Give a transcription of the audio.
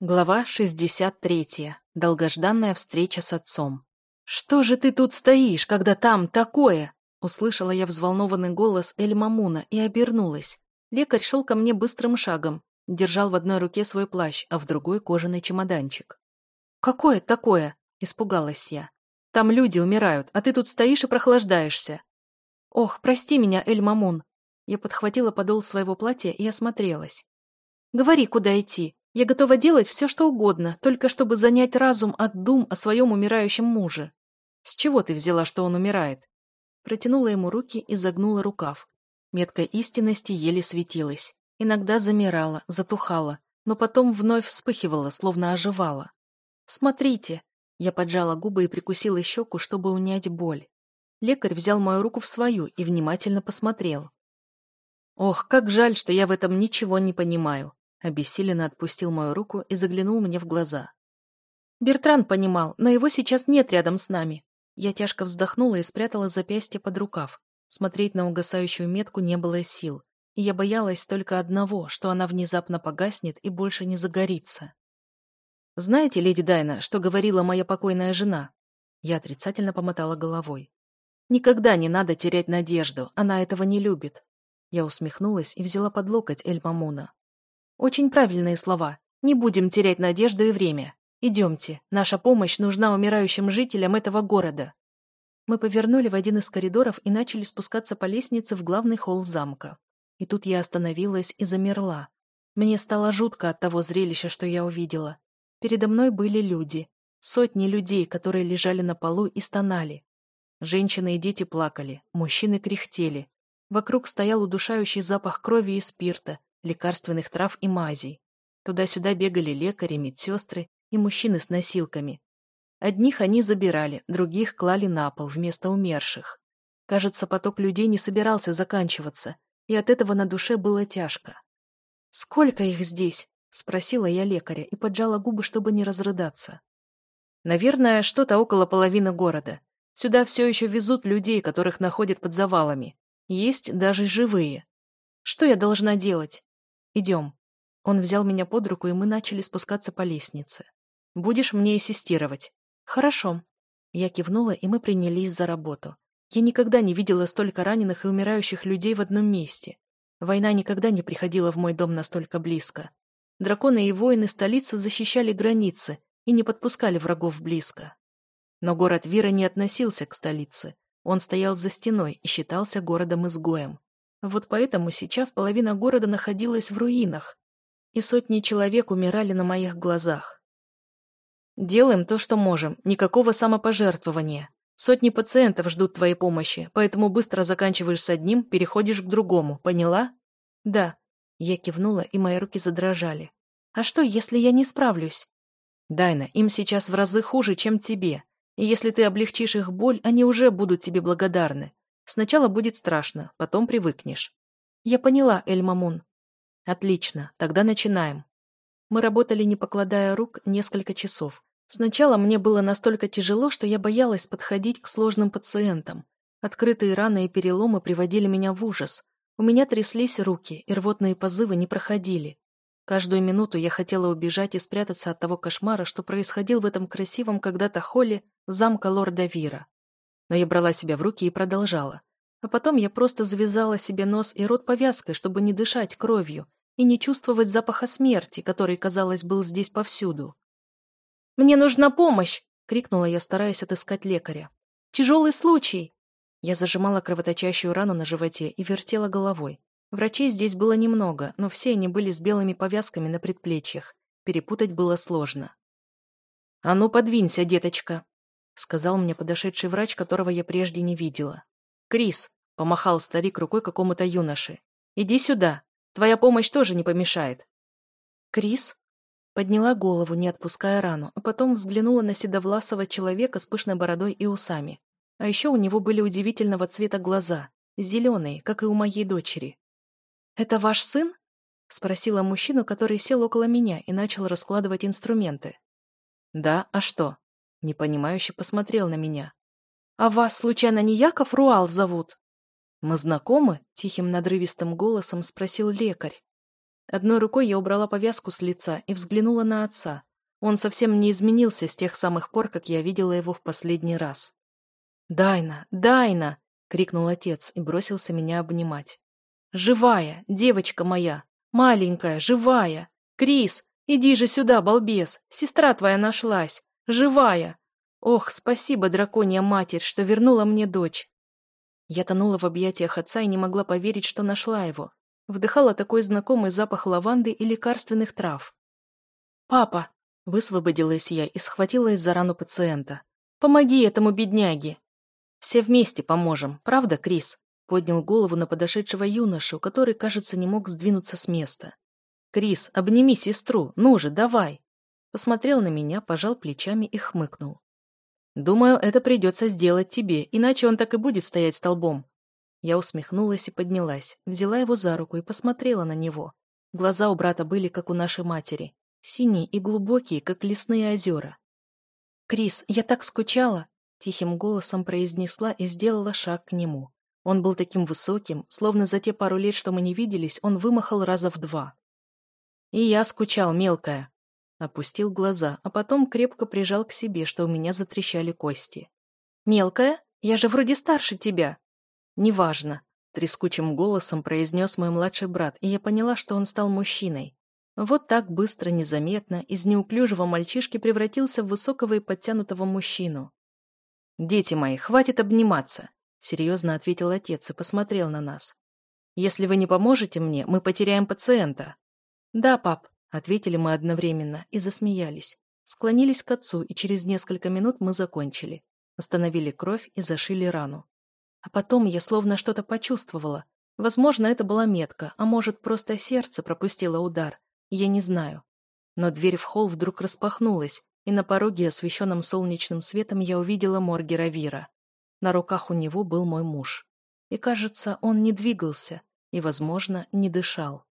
Глава 63. Долгожданная встреча с отцом. «Что же ты тут стоишь, когда там такое?» Услышала я взволнованный голос Эль Мамуна и обернулась. Лекарь шел ко мне быстрым шагом, держал в одной руке свой плащ, а в другой кожаный чемоданчик. «Какое такое?» – испугалась я. «Там люди умирают, а ты тут стоишь и прохлаждаешься». «Ох, прости меня, Эль Мамун!» Я подхватила подол своего платья и осмотрелась. «Говори, куда идти. Я готова делать все, что угодно, только чтобы занять разум от дум о своем умирающем муже. С чего ты взяла, что он умирает? Протянула ему руки и загнула рукав. Метка истинности еле светилась. Иногда замирала, затухала, но потом вновь вспыхивала, словно оживала. «Смотрите!» Я поджала губы и прикусила щеку, чтобы унять боль. Лекарь взял мою руку в свою и внимательно посмотрел. «Ох, как жаль, что я в этом ничего не понимаю. Обессиленно отпустил мою руку и заглянул мне в глаза. Бертран понимал, но его сейчас нет рядом с нами. Я тяжко вздохнула и спрятала запястье под рукав. Смотреть на угасающую метку не было сил. Я боялась только одного, что она внезапно погаснет и больше не загорится. «Знаете, леди Дайна, что говорила моя покойная жена?» Я отрицательно помотала головой. «Никогда не надо терять надежду, она этого не любит». Я усмехнулась и взяла под локоть Эль Мамуна. Очень правильные слова. Не будем терять надежду и время. Идемте. Наша помощь нужна умирающим жителям этого города. Мы повернули в один из коридоров и начали спускаться по лестнице в главный холл замка. И тут я остановилась и замерла. Мне стало жутко от того зрелища, что я увидела. Передо мной были люди. Сотни людей, которые лежали на полу и стонали. Женщины и дети плакали, мужчины кряхтели. Вокруг стоял удушающий запах крови и спирта, лекарственных трав и мазей. Туда-сюда бегали лекари, медсестры и мужчины с носилками. Одних они забирали, других клали на пол вместо умерших. Кажется, поток людей не собирался заканчиваться, и от этого на душе было тяжко. «Сколько их здесь?» – спросила я лекаря и поджала губы, чтобы не разрыдаться. «Наверное, что-то около половины города. Сюда все еще везут людей, которых находят под завалами. Есть даже живые. Что я должна делать?» «Идем». Он взял меня под руку, и мы начали спускаться по лестнице. «Будешь мне ассистировать?» «Хорошо». Я кивнула, и мы принялись за работу. Я никогда не видела столько раненых и умирающих людей в одном месте. Война никогда не приходила в мой дом настолько близко. Драконы и воины столицы защищали границы и не подпускали врагов близко. Но город Вира не относился к столице. Он стоял за стеной и считался городом-изгоем. Вот поэтому сейчас половина города находилась в руинах, и сотни человек умирали на моих глазах. Делаем то, что можем, никакого самопожертвования. Сотни пациентов ждут твоей помощи, поэтому быстро заканчиваешь с одним, переходишь к другому, поняла? Да. Я кивнула, и мои руки задрожали. А что, если я не справлюсь? Дайна, им сейчас в разы хуже, чем тебе. И если ты облегчишь их боль, они уже будут тебе благодарны. Сначала будет страшно, потом привыкнешь. Я поняла, Эль Мамун. Отлично, тогда начинаем. Мы работали, не покладая рук, несколько часов. Сначала мне было настолько тяжело, что я боялась подходить к сложным пациентам. Открытые раны и переломы приводили меня в ужас. У меня тряслись руки, и рвотные позывы не проходили. Каждую минуту я хотела убежать и спрятаться от того кошмара, что происходил в этом красивом когда-то холле замка лорда Вира. Но я брала себя в руки и продолжала. А потом я просто завязала себе нос и рот повязкой, чтобы не дышать кровью и не чувствовать запаха смерти, который, казалось, был здесь повсюду. «Мне нужна помощь!» — крикнула я, стараясь отыскать лекаря. «Тяжелый случай!» Я зажимала кровоточащую рану на животе и вертела головой. Врачей здесь было немного, но все они были с белыми повязками на предплечьях. Перепутать было сложно. «А ну, подвинься, деточка!» — сказал мне подошедший врач, которого я прежде не видела. «Крис», — помахал старик рукой какому-то юноше, — «иди сюда. Твоя помощь тоже не помешает». «Крис?» Подняла голову, не отпуская рану, а потом взглянула на седовласого человека с пышной бородой и усами. А еще у него были удивительного цвета глаза, зеленые, как и у моей дочери. «Это ваш сын?» — спросила мужчину, который сел около меня и начал раскладывать инструменты. «Да, а что?» Непонимающе посмотрел на меня. «А вас, случайно, не Яков Руал зовут?» «Мы знакомы?» — тихим надрывистым голосом спросил лекарь. Одной рукой я убрала повязку с лица и взглянула на отца. Он совсем не изменился с тех самых пор, как я видела его в последний раз. «Дайна! Дайна!» — крикнул отец и бросился меня обнимать. «Живая! Девочка моя! Маленькая! Живая! Крис! Иди же сюда, балбес! Сестра твоя нашлась! Живая! Ох, спасибо, драконья матерь, что вернула мне дочь!» Я тонула в объятиях отца и не могла поверить, что нашла его. Вдыхала такой знакомый запах лаванды и лекарственных трав. «Папа!» – высвободилась я и схватилась за рану пациента. «Помоги этому бедняге!» «Все вместе поможем, правда, Крис?» Поднял голову на подошедшего юношу, который, кажется, не мог сдвинуться с места. «Крис, обними сестру, ну же, давай!» Посмотрел на меня, пожал плечами и хмыкнул. «Думаю, это придется сделать тебе, иначе он так и будет стоять столбом. Я усмехнулась и поднялась, взяла его за руку и посмотрела на него. Глаза у брата были, как у нашей матери, синие и глубокие, как лесные озера. «Крис, я так скучала!» — тихим голосом произнесла и сделала шаг к нему. Он был таким высоким, словно за те пару лет, что мы не виделись, он вымахал раза в два. «И я скучал, мелкая!» Опустил глаза, а потом крепко прижал к себе, что у меня затрещали кости. «Мелкая? Я же вроде старше тебя!» «Неважно», — трескучим голосом произнес мой младший брат, и я поняла, что он стал мужчиной. Вот так быстро, незаметно, из неуклюжего мальчишки превратился в высокого и подтянутого мужчину. «Дети мои, хватит обниматься», — серьезно ответил отец и посмотрел на нас. «Если вы не поможете мне, мы потеряем пациента». «Да, пап», — ответили мы одновременно и засмеялись. Склонились к отцу, и через несколько минут мы закончили. Остановили кровь и зашили рану. А потом я словно что-то почувствовала. Возможно, это была метка, а может, просто сердце пропустило удар. Я не знаю. Но дверь в холл вдруг распахнулась, и на пороге, освещенном солнечным светом, я увидела Моргера Вира. На руках у него был мой муж. И, кажется, он не двигался и, возможно, не дышал.